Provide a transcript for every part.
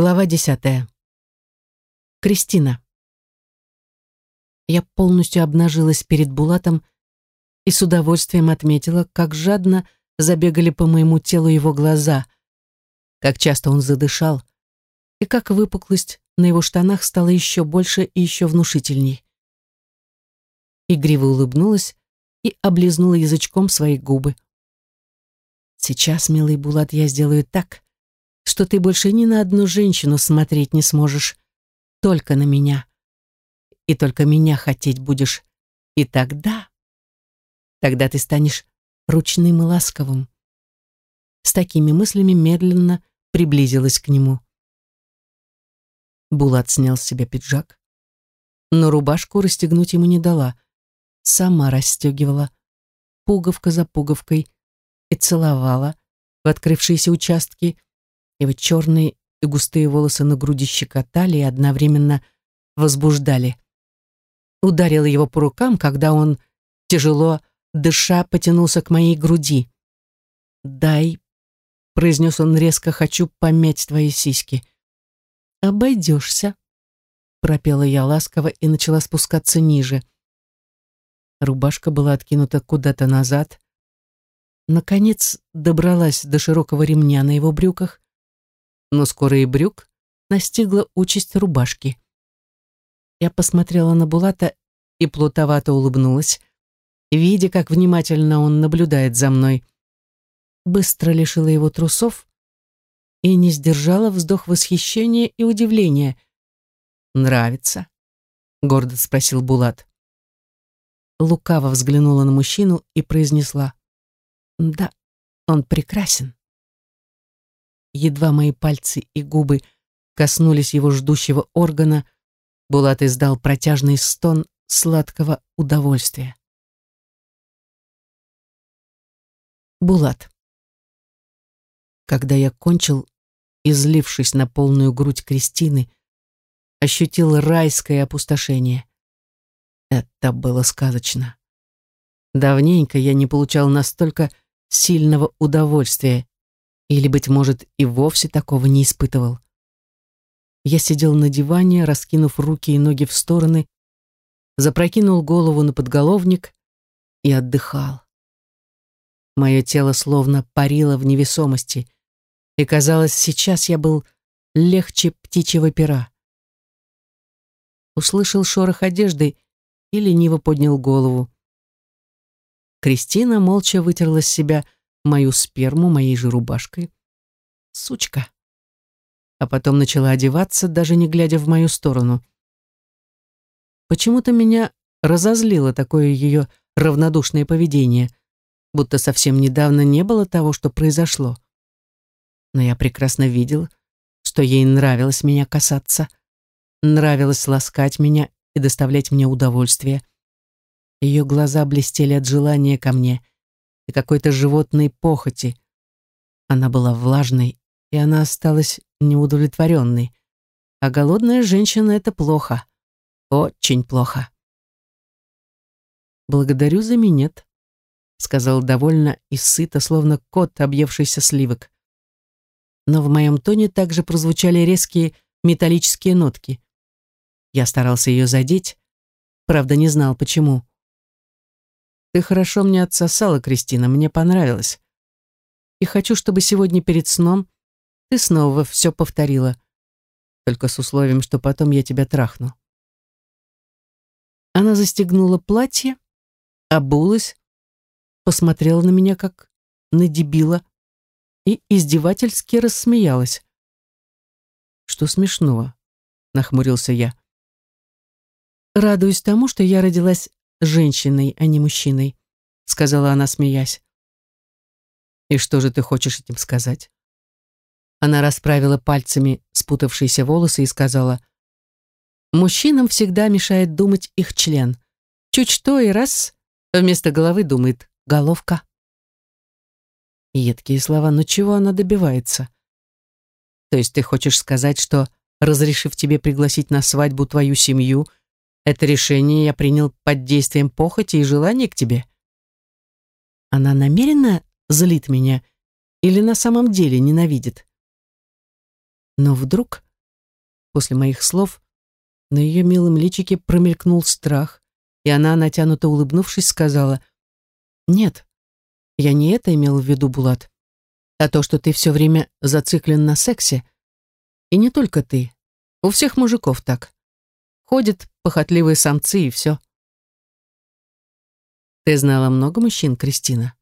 Глава десятая. Кристина. Я полностью обнажилась перед Булатом и с удовольствием отметила, как жадно забегали по моему телу его глаза, как часто он задышал, и как выпуклость на его штанах стала еще больше и еще внушительней. Игриво улыбнулась и облизнула язычком свои губы. «Сейчас, милый Булат, я сделаю так, что ты больше ни на одну женщину смотреть не сможешь, только на меня. И только меня хотеть будешь. И тогда... Тогда ты станешь ручным и ласковым. С такими мыслями медленно приблизилась к нему. Булат снял с себя пиджак, но рубашку расстегнуть ему не дала. Сама расстегивала, пуговка за пуговкой, и целовала в открывшиеся участки, его черные и густые волосы на груди щекотали и одновременно возбуждали. Ударила его по рукам, когда он, тяжело дыша, потянулся к моей груди. «Дай», — произнес он резко, — «хочу помять твои сиськи». «Обойдешься», — пропела я ласково и начала спускаться ниже. Рубашка была откинута куда-то назад. Наконец добралась до широкого ремня на его брюках, но скоро и брюк настигла участь рубашки. Я посмотрела на Булата и плутовато улыбнулась, видя, как внимательно он наблюдает за мной. Быстро лишила его трусов и не сдержала вздох восхищения и удивления. «Нравится?» — гордо спросил Булат. Лукаво взглянула на мужчину и произнесла. «Да, он прекрасен» едва мои пальцы и губы коснулись его ждущего органа, Булат издал протяжный стон сладкого удовольствия. Булат. Когда я кончил, излившись на полную грудь Кристины, ощутил райское опустошение. Это было сказочно. Давненько я не получал настолько сильного удовольствия или, быть может, и вовсе такого не испытывал. Я сидел на диване, раскинув руки и ноги в стороны, запрокинул голову на подголовник и отдыхал. Мое тело словно парило в невесомости, и казалось, сейчас я был легче птичьего пера. Услышал шорох одежды и лениво поднял голову. Кристина молча вытерла с себя мою сперму моей же рубашкой. Сучка. А потом начала одеваться, даже не глядя в мою сторону. Почему-то меня разозлило такое ее равнодушное поведение, будто совсем недавно не было того, что произошло. Но я прекрасно видел, что ей нравилось меня касаться, нравилось ласкать меня и доставлять мне удовольствие. Ее глаза блестели от желания ко мне — и какой-то животной похоти. Она была влажной, и она осталась неудовлетворенной. А голодная женщина — это плохо. Очень плохо. «Благодарю за минет», — сказал довольно и сыто, словно кот, объевшийся сливок. Но в моем тоне также прозвучали резкие металлические нотки. Я старался ее задеть, правда, не знал, почему. Ты хорошо мне отсосала, Кристина, мне понравилось. И хочу, чтобы сегодня перед сном ты снова все повторила, только с условием, что потом я тебя трахну. Она застегнула платье, обулась, посмотрела на меня как на дебила и издевательски рассмеялась. «Что смешного?» — нахмурился я. «Радуюсь тому, что я родилась женщиной, а не мужчиной», — сказала она, смеясь. «И что же ты хочешь этим сказать?» Она расправила пальцами спутавшиеся волосы и сказала, «Мужчинам всегда мешает думать их член. Чуть что и раз, вместо головы думает головка». Едкие слова, но чего она добивается? То есть ты хочешь сказать, что, разрешив тебе пригласить на свадьбу твою семью, — это решение я принял под действием похоти и желания к тебе. Она намеренно злит меня или на самом деле ненавидит? Но вдруг После моих слов на ее милом личике промелькнул страх, и она, натянуто улыбнувшись, сказала, «Нет, я не это имел в виду, Булат, а то, что ты все время зациклен на сексе. И не только ты. У всех мужиков так. Ходят похотливые самцы и все». «Ты знала много мужчин, Кристина?»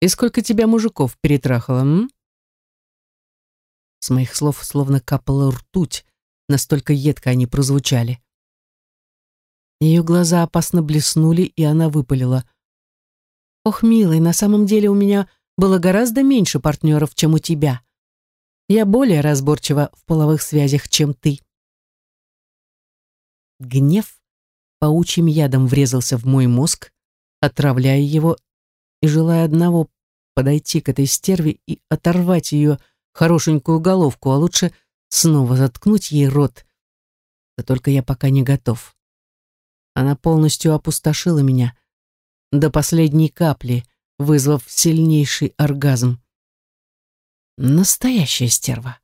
«И сколько тебя мужиков перетрахало, м?» С моих слов словно капала ртуть, настолько едко они прозвучали. Ее глаза опасно блеснули, и она выпалила. «Ох, милый, на самом деле у меня было гораздо меньше партнеров, чем у тебя. Я более разборчива в половых связях, чем ты». Гнев паучьим ядом врезался в мой мозг, отравляя его и желая одного подойти к этой стерве и оторвать ее хорошенькую головку, а лучше снова заткнуть ей рот. Да только я пока не готов. Она полностью опустошила меня до последней капли, вызвав сильнейший оргазм. Настоящая стерва.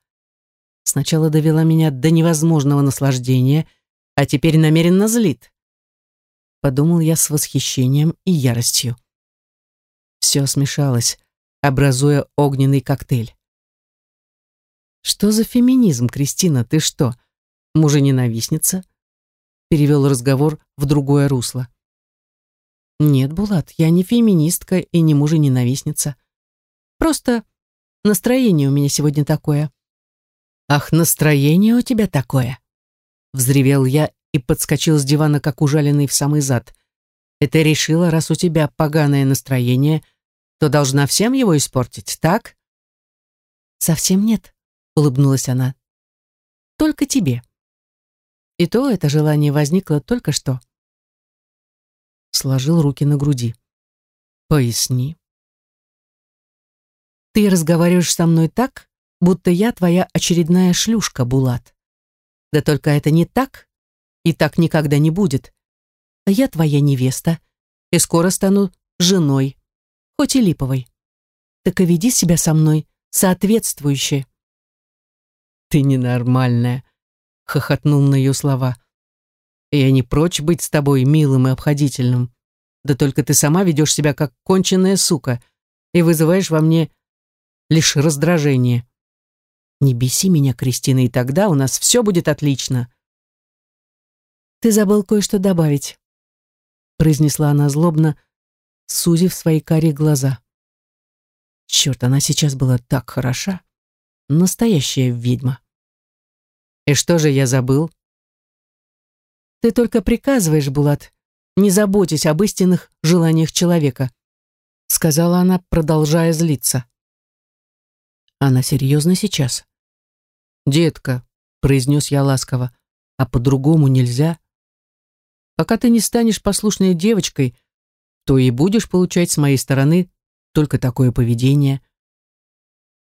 Сначала довела меня до невозможного наслаждения, а теперь намеренно злит. Подумал я с восхищением и яростью. Все смешалось, образуя огненный коктейль. «Что за феминизм, Кристина? Ты что, мужененавистница?» Перевел разговор в другое русло. «Нет, Булат, я не феминистка и не мужененавистница. Просто настроение у меня сегодня такое». «Ах, настроение у тебя такое!» Взревел я и подскочил с дивана, как ужаленный в самый зад. «Это решила, раз у тебя поганое настроение, то должна всем его испортить, так?» «Совсем нет», улыбнулась она. Только тебе. И то это желание возникло только что. Сложил руки на груди. Поясни. Ты разговариваешь со мной так, будто я твоя очередная шлюшка, Булат. Да только это не так, и так никогда не будет. Я твоя невеста, и скоро стану женой, хоть и липовой. Так и веди себя со мной соответствующе. «Ты ненормальная», — хохотнул на ее слова. «Я не прочь быть с тобой милым и обходительным. Да только ты сама ведешь себя как конченная сука и вызываешь во мне лишь раздражение. Не беси меня, Кристина, и тогда у нас все будет отлично». «Ты забыл кое-что добавить», — произнесла она злобно, сузив свои карие глаза. Черт, она сейчас была так хороша. Настоящая ведьма. И что же я забыл? Ты только приказываешь, Булат, не заботясь об истинных желаниях человека, сказала она, продолжая злиться. Она серьезно сейчас? Детка, произнес я ласково, а по-другому нельзя. Пока ты не станешь послушной девочкой, то и будешь получать с моей стороны только такое поведение.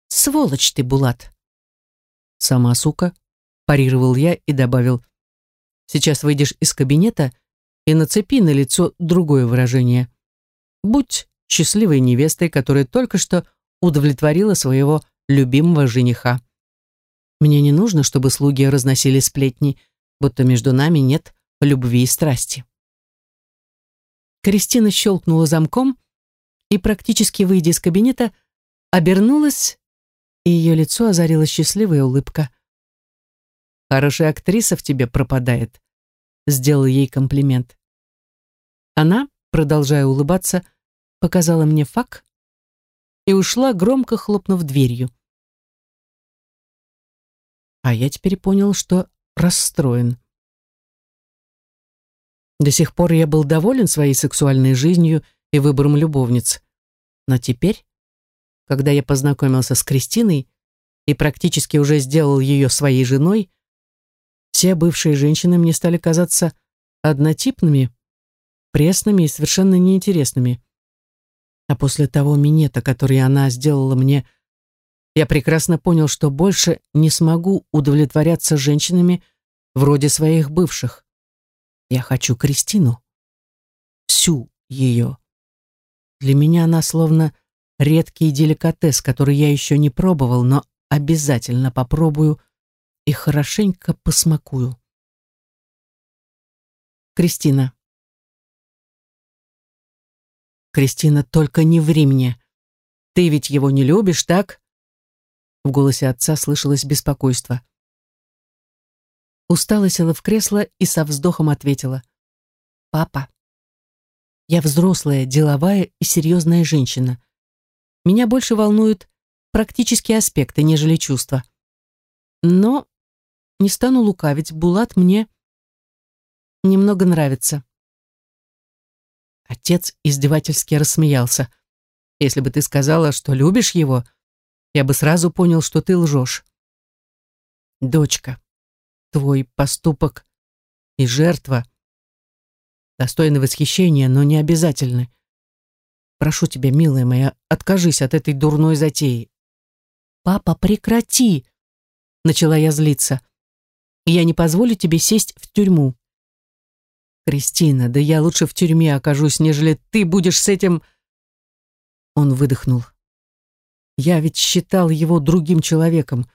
Сволочь ты, Булат. Сама сука, парировал я и добавил, «Сейчас выйдешь из кабинета и нацепи на лицо другое выражение. Будь счастливой невестой, которая только что удовлетворила своего любимого жениха. Мне не нужно, чтобы слуги разносили сплетни, будто между нами нет любви и страсти». Кристина щелкнула замком и, практически выйдя из кабинета, обернулась, и ее лицо озарила счастливая улыбка. Хорошая актриса в тебе пропадает», — сделал ей комплимент. Она, продолжая улыбаться, показала мне фак и ушла, громко хлопнув дверью. А я теперь понял, что расстроен. До сих пор я был доволен своей сексуальной жизнью и выбором любовниц. Но теперь, когда я познакомился с Кристиной и практически уже сделал ее своей женой, все бывшие женщины мне стали казаться однотипными, пресными и совершенно неинтересными. А после того минета, который она сделала мне, я прекрасно понял, что больше не смогу удовлетворяться женщинами вроде своих бывших. Я хочу Кристину. Всю ее. Для меня она словно редкий деликатес, который я еще не пробовал, но обязательно попробую и хорошенько посмакую. Кристина. Кристина, только не ври мне. Ты ведь его не любишь, так? В голосе отца слышалось беспокойство. Устала села в кресло и со вздохом ответила. «Папа, я взрослая, деловая и серьезная женщина. Меня больше волнуют практические аспекты, нежели чувства. Но, не стану лукавить, Булат мне немного нравится». Отец издевательски рассмеялся. «Если бы ты сказала, что любишь его, я бы сразу понял, что ты лжешь». «Дочка, твой поступок и жертва достойны восхищения, но не обязательны. Прошу тебя, милая моя, откажись от этой дурной затеи. Папа, прекрати, начала я злиться. Я не позволю тебе сесть в тюрьму. Кристина, да я лучше в тюрьме окажусь, нежели ты будешь с этим... Он выдохнул. Я ведь считал его другим человеком.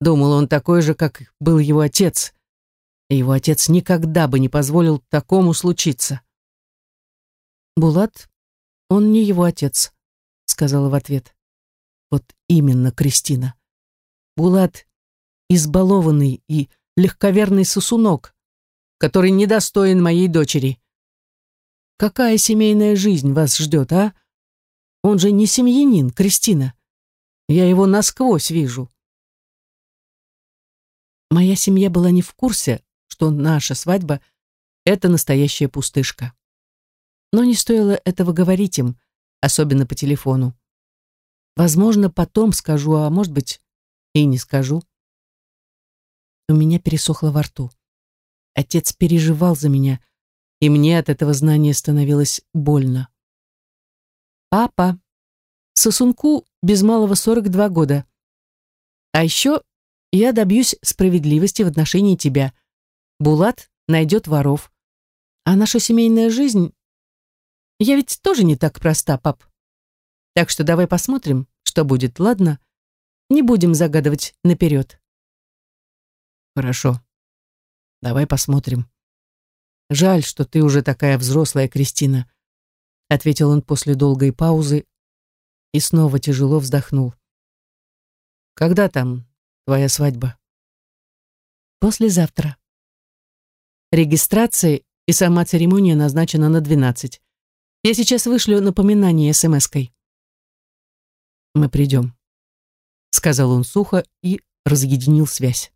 Думал, он такой же, как был его отец. И его отец никогда бы не позволил такому случиться. «Булат, он не его отец», — сказала в ответ. «Вот именно, Кристина. Булат — избалованный и легковерный сосунок, который недостоин моей дочери. Какая семейная жизнь вас ждет, а? Он же не семьянин, Кристина. Я его насквозь вижу. Моя семья была не в курсе, что наша свадьба — это настоящая пустышка. Но не стоило этого говорить им, особенно по телефону. Возможно, потом скажу, а может быть, и не скажу. У меня пересохло во рту. Отец переживал за меня, и мне от этого знания становилось больно. «Папа, сосунку без малого 42 года. А еще я добьюсь справедливости в отношении тебя. Булат найдет воров. А наша семейная жизнь... Я ведь тоже не так проста, пап. Так что давай посмотрим, что будет, ладно? Не будем загадывать наперед. Хорошо. Давай посмотрим. Жаль, что ты уже такая взрослая, Кристина, ответил он после долгой паузы и снова тяжело вздохнул. Когда там твоя свадьба? Послезавтра. Регистрация и сама церемония назначена на 12. Я сейчас вышлю напоминание смс-кой. Мы придем, сказал он сухо и разъединил связь.